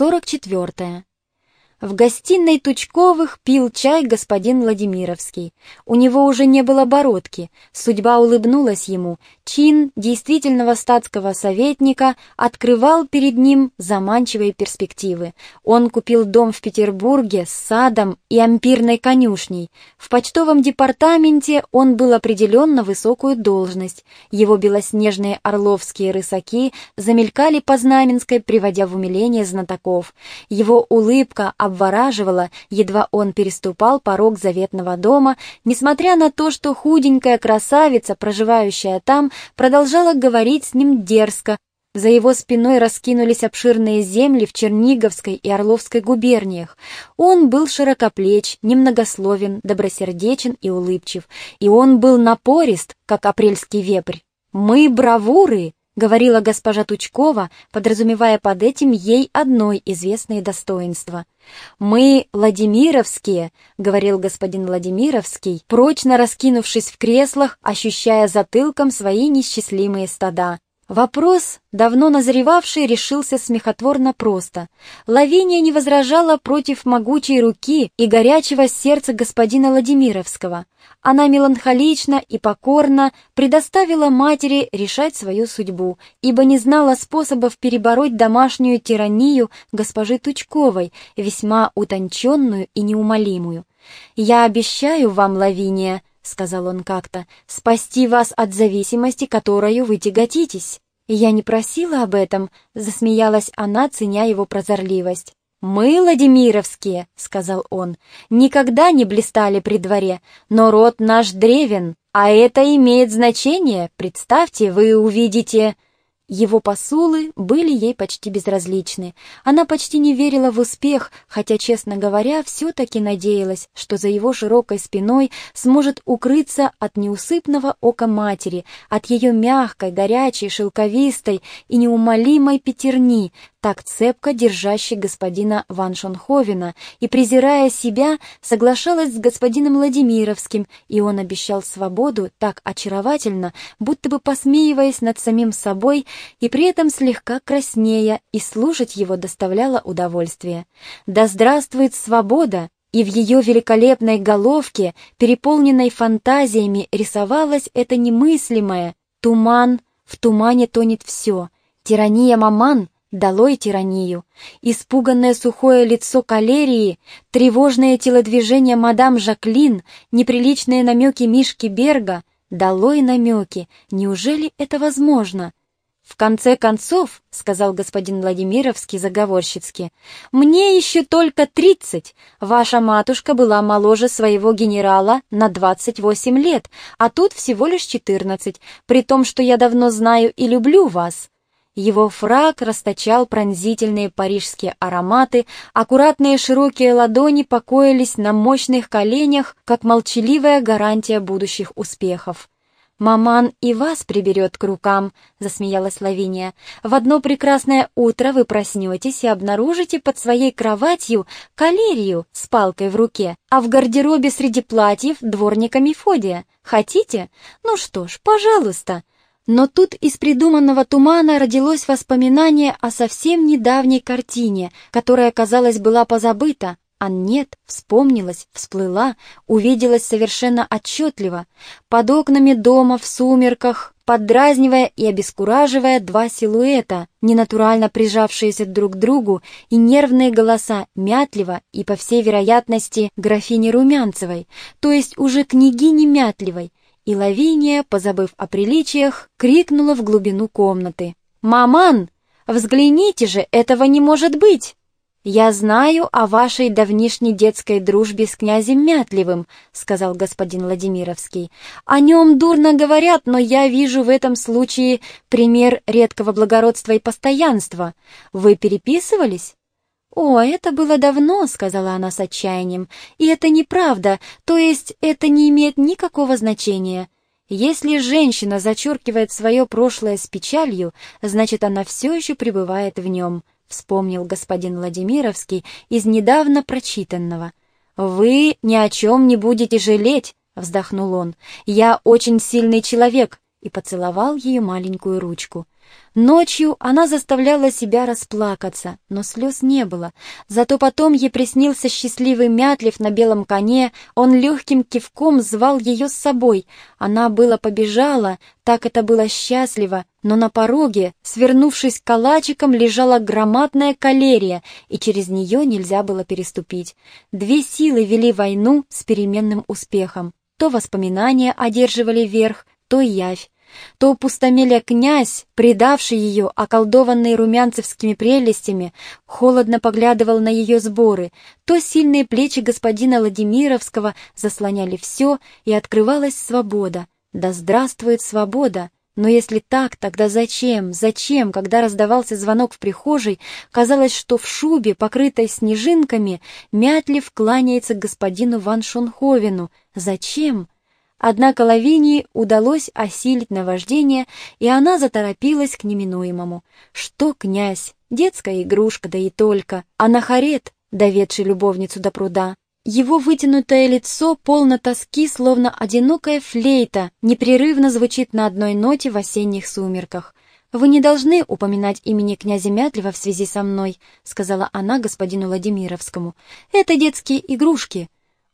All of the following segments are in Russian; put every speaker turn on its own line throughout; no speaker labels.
44. В гостиной Тучковых пил чай господин Владимировский. У него уже не было бородки. Судьба улыбнулась ему. Чин действительного статского советника открывал перед ним заманчивые перспективы. Он купил дом в Петербурге с садом и ампирной конюшней. В почтовом департаменте он был определен на высокую должность. Его белоснежные орловские рысаки замелькали по Знаменской, приводя в умиление знатоков. Его улыбка обвораживала, едва он переступал порог заветного дома, несмотря на то, что худенькая красавица, проживающая там, продолжала говорить с ним дерзко. За его спиной раскинулись обширные земли в Черниговской и Орловской губерниях. Он был широкоплеч, немногословен, добросердечен и улыбчив, и он был напорист, как апрельский вепрь. «Мы бравуры!» — говорила госпожа Тучкова, подразумевая под этим ей одной известные достоинства. «Мы Владимировские», — говорил господин Владимировский, прочно раскинувшись в креслах, ощущая затылком свои несчастливые стада. Вопрос, давно назревавший, решился смехотворно просто. Лавиния не возражала против могучей руки и горячего сердца господина Владимировского. Она меланхолично и покорно предоставила матери решать свою судьбу, ибо не знала способов перебороть домашнюю тиранию госпожи Тучковой, весьма утонченную и неумолимую. «Я обещаю вам, Лавиния», — сказал он как-то, — «спасти вас от зависимости, которую вы тяготитесь». «Я не просила об этом», — засмеялась она, ценя его прозорливость. «Мы, Владимировские», — сказал он, — «никогда не блистали при дворе, но род наш древен, а это имеет значение, представьте, вы увидите...» Его посулы были ей почти безразличны. Она почти не верила в успех, хотя, честно говоря, все-таки надеялась, что за его широкой спиной сможет укрыться от неусыпного ока матери, от ее мягкой, горячей, шелковистой и неумолимой пятерни, так цепко держащей господина Ван Шонховена, и, презирая себя, соглашалась с господином Владимировским, и он обещал свободу так очаровательно, будто бы посмеиваясь над самим собой и при этом слегка краснея, и слушать его доставляло удовольствие. «Да здравствует свобода!» И в ее великолепной головке, переполненной фантазиями, рисовалось это немыслимое. Туман, в тумане тонет все. Тирания маман — Долой тиранию! Испуганное сухое лицо калерии, тревожное телодвижение мадам Жаклин, неприличные намеки Мишки Берга. Долой намеки! Неужели это возможно? «В конце концов, — сказал господин Владимировский заговорщицки, — мне еще только тридцать. Ваша матушка была моложе своего генерала на двадцать восемь лет, а тут всего лишь четырнадцать, при том, что я давно знаю и люблю вас. Его фраг расточал пронзительные парижские ароматы, аккуратные широкие ладони покоились на мощных коленях, как молчаливая гарантия будущих успехов. «Маман и вас приберет к рукам», — засмеялась Лавиния. «В одно прекрасное утро вы проснетесь и обнаружите под своей кроватью калерию с палкой в руке, а в гардеробе среди платьев дворника Мефодия. Хотите? Ну что ж, пожалуйста». Но тут из придуманного тумана родилось воспоминание о совсем недавней картине, которая, казалось, была позабыта, а нет, вспомнилась, всплыла, увиделась совершенно отчетливо. Под окнами дома в сумерках, поддразнивая и обескураживая два силуэта, ненатурально прижавшиеся друг к другу, и нервные голоса Мятлева и, по всей вероятности, графини Румянцевой, то есть уже княгини Мятливой, и Лавиния, позабыв о приличиях, крикнула в глубину комнаты. «Маман, взгляните же, этого не может быть!» «Я знаю о вашей давнишней детской дружбе с князем Мятливым», — сказал господин Владимировский. «О нем дурно говорят, но я вижу в этом случае пример редкого благородства и постоянства. Вы переписывались?» «О, это было давно», — сказала она с отчаянием, — «и это неправда, то есть это не имеет никакого значения. Если женщина зачеркивает свое прошлое с печалью, значит, она все еще пребывает в нем», — вспомнил господин Владимировский из недавно прочитанного. «Вы ни о чем не будете жалеть», — вздохнул он. «Я очень сильный человек», — и поцеловал ее маленькую ручку. Ночью она заставляла себя расплакаться, но слез не было. Зато потом ей приснился счастливый Мятлев на белом коне, он легким кивком звал ее с собой. Она было побежала, так это было счастливо, но на пороге, свернувшись калачиком, лежала громадная калерия, и через нее нельзя было переступить. Две силы вели войну с переменным успехом. То воспоминания одерживали верх, то явь то пустомеля князь, предавший ее, околдованный румянцевскими прелестями, холодно поглядывал на ее сборы, то сильные плечи господина Владимировского заслоняли все, и открывалась свобода. Да здравствует свобода! Но если так, тогда зачем, зачем, когда раздавался звонок в прихожей, казалось, что в шубе, покрытой снежинками, Мятлив кланяется господину Ван Шонховену? Зачем? Однако Лавинии удалось осилить наваждение, и она заторопилась к неминуемому. Что князь? Детская игрушка, да и только. А Нахарет, доведший любовницу до пруда. Его вытянутое лицо полно тоски, словно одинокая флейта, непрерывно звучит на одной ноте в осенних сумерках. «Вы не должны упоминать имени князя Мятлева в связи со мной», сказала она господину Владимировскому. «Это детские игрушки».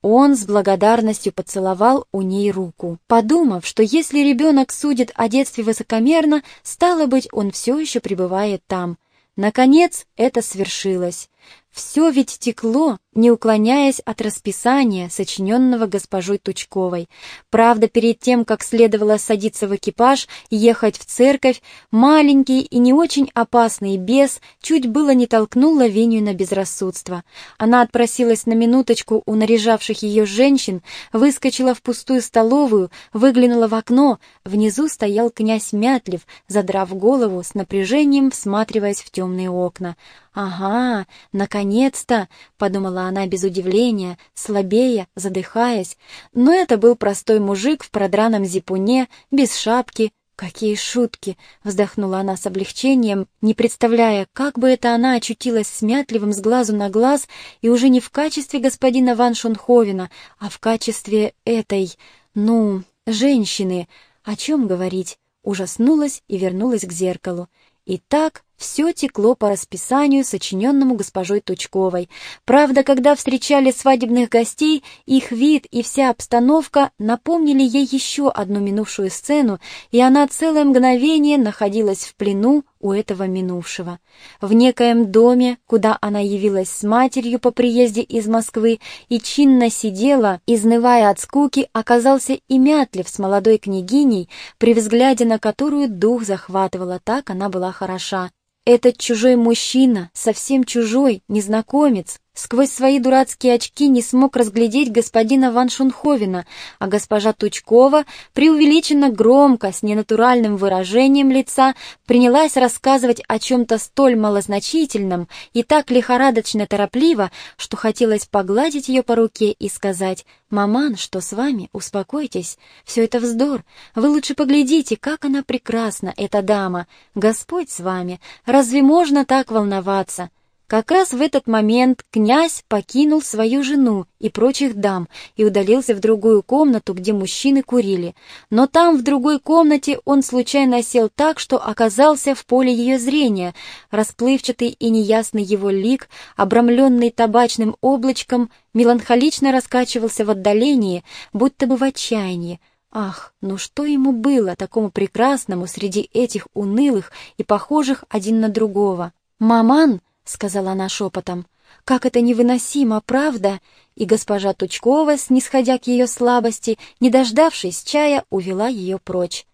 Он с благодарностью поцеловал у ней руку, подумав, что если ребенок судит о детстве высокомерно, стало быть, он все еще пребывает там. Наконец это свершилось. Все ведь текло, не уклоняясь от расписания, сочиненного госпожой Тучковой. Правда, перед тем, как следовало садиться в экипаж и ехать в церковь, маленький и не очень опасный бес чуть было не толкнул Лавинию на безрассудство. Она отпросилась на минуточку у наряжавших ее женщин, выскочила в пустую столовую, выглянула в окно. Внизу стоял князь Мятлев, задрав голову, с напряжением всматриваясь в темные окна. «Ага, наконец-то!» — подумала она без удивления, слабея, задыхаясь. Но это был простой мужик в продраном зипуне, без шапки. «Какие шутки!» — вздохнула она с облегчением, не представляя, как бы это она очутилась смятливым с глазу на глаз и уже не в качестве господина Ван Шонховена, а в качестве этой, ну, женщины. О чем говорить? Ужаснулась и вернулась к зеркалу. И так все текло по расписанию, сочиненному госпожой Тучковой. Правда, когда встречали свадебных гостей, их вид и вся обстановка напомнили ей еще одну минувшую сцену, и она целое мгновение находилась в плену у этого минувшего. В некоем доме, куда она явилась с матерью по приезде из Москвы и чинно сидела, изнывая от скуки, оказался и Мятлев с молодой княгиней, при взгляде на которую дух захватывала, так она была хороша. Этот чужой мужчина, совсем чужой, незнакомец, сквозь свои дурацкие очки не смог разглядеть господина Ван Шунховена, а госпожа Тучкова преувеличенно громко, с ненатуральным выражением лица, принялась рассказывать о чем-то столь малозначительном и так лихорадочно торопливо, что хотелось погладить ее по руке и сказать «Маман, что с вами? Успокойтесь. Все это вздор. Вы лучше поглядите, как она прекрасна, эта дама. Господь с вами. Разве можно так волноваться?» Как раз в этот момент князь покинул свою жену и прочих дам и удалился в другую комнату, где мужчины курили. Но там, в другой комнате, он случайно сел так, что оказался в поле ее зрения. Расплывчатый и неясный его лик, обрамленный табачным облачком, меланхолично раскачивался в отдалении, будто бы в отчаянии. Ах, ну что ему было, такому прекрасному, среди этих унылых и похожих один на другого? «Маман!» — сказала она шепотом. «Как это невыносимо, правда?» И госпожа Тучкова, снисходя к ее слабости, не дождавшись чая, увела ее прочь.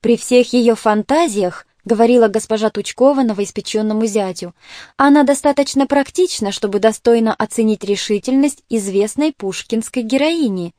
«При всех ее фантазиях», — говорила госпожа Тучкова новоиспеченному зятю, «она достаточно практична, чтобы достойно оценить решительность известной пушкинской героини».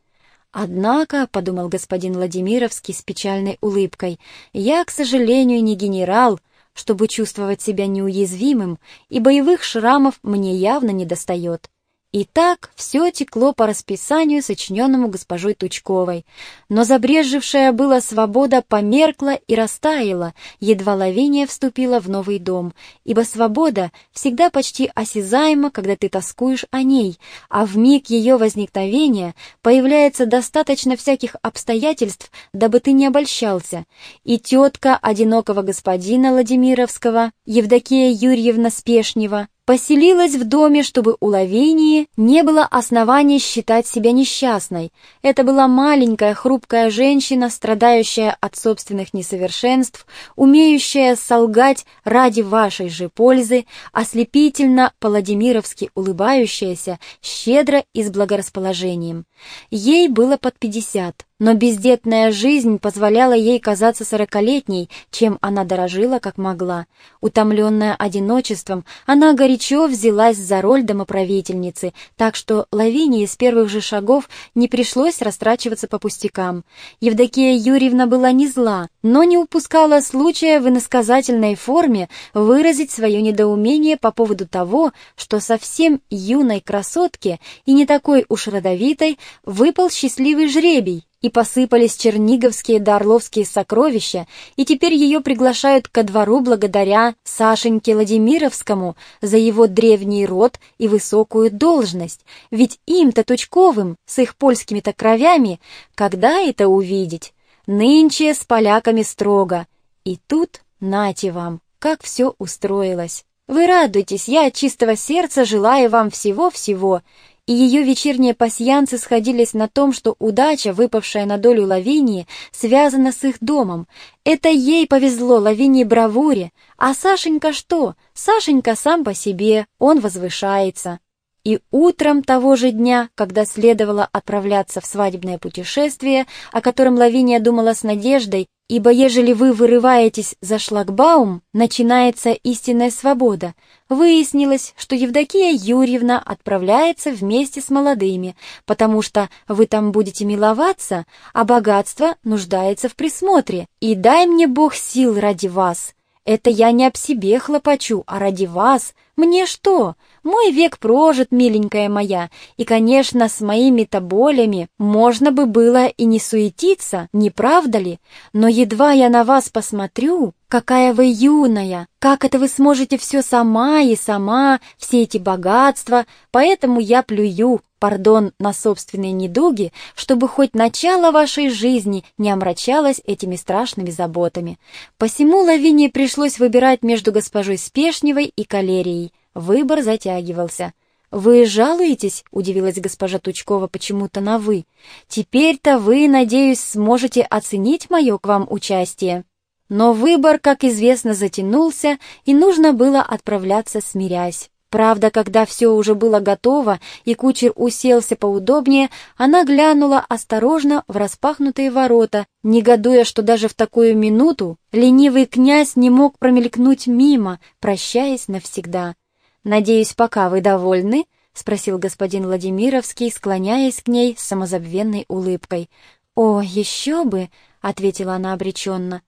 «Однако», — подумал господин Владимировский с печальной улыбкой, «я, к сожалению, не генерал», — чтобы чувствовать себя неуязвимым, и боевых шрамов мне явно не достает. И так все текло по расписанию, сочиненному госпожой Тучковой. Но забрежевшая была свобода померкла и растаяла, едва Лавиния вступила в новый дом, ибо свобода всегда почти осязаема, когда ты тоскуешь о ней, а в миг ее возникновения появляется достаточно всяких обстоятельств, дабы ты не обольщался. И тетка одинокого господина Владимировского, Евдокия Юрьевна Спешнева, поселилась в доме, чтобы у Лавинии не было оснований считать себя несчастной. Это была маленькая, хрупкая женщина, страдающая от собственных несовершенств, умеющая солгать ради вашей же пользы, ослепительно, по-владимировски улыбающаяся, щедро и с благорасположением. Ей было под пятьдесят но бездетная жизнь позволяла ей казаться сорокалетней, чем она дорожила как могла. Утомленная одиночеством, она горячо взялась за роль домоправительницы, так что Лавинии с первых же шагов не пришлось растрачиваться по пустякам. Евдокия Юрьевна была не зла, но не упускала случая в иносказательной форме выразить свое недоумение по поводу того, что совсем юной красотке и не такой уж родовитой выпал счастливый жребий, и посыпались черниговские да орловские сокровища, и теперь ее приглашают ко двору благодаря Сашеньке Владимировскому за его древний род и высокую должность, ведь им-то Тучковым, с их польскими-то кровями, когда это увидеть? Нынче с поляками строго. И тут, нате вам, как все устроилось. Вы радуйтесь, я от чистого сердца желаю вам всего-всего, и ее вечерние пасьянцы сходились на том, что удача, выпавшая на долю Лавинии, связана с их домом. Это ей повезло, Лавинии бравуре. А Сашенька что? Сашенька сам по себе, он возвышается. И утром того же дня, когда следовало отправляться в свадебное путешествие, о котором Лавиния думала с надеждой, ибо ежели вы вырываетесь за шлагбаум, начинается истинная свобода, выяснилось, что Евдокия Юрьевна отправляется вместе с молодыми, потому что вы там будете миловаться, а богатство нуждается в присмотре. И дай мне Бог сил ради вас. Это я не об себе хлопочу, а ради вас. Мне что? Мой век прожит, миленькая моя, и, конечно, с моими-то болями можно бы было и не суетиться, не правда ли? Но едва я на вас посмотрю, какая вы юная, как это вы сможете все сама и сама, все эти богатства, поэтому я плюю, пардон, на собственные недуги, чтобы хоть начало вашей жизни не омрачалось этими страшными заботами. Посему Лавине пришлось выбирать между госпожой Спешневой и Калерией. Выбор затягивался. «Вы жалуетесь?» — удивилась госпожа Тучкова почему-то на «вы». «Теперь-то вы, надеюсь, сможете оценить мое к вам участие». Но выбор, как известно, затянулся, и нужно было отправляться смирясь. Правда, когда все уже было готово и кучер уселся поудобнее, она глянула осторожно в распахнутые ворота, негодуя, что даже в такую минуту ленивый князь не мог промелькнуть мимо, прощаясь навсегда. «Надеюсь, пока вы довольны?» — спросил господин Владимировский, склоняясь к ней с самозабвенной улыбкой. «О, еще бы!» — ответила она обреченно.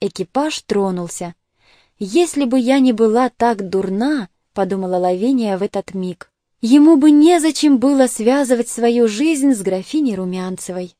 Экипаж тронулся. «Если бы я не была так дурна», — подумала Лавиния в этот миг, «ему бы незачем было связывать свою жизнь с графиней Румянцевой».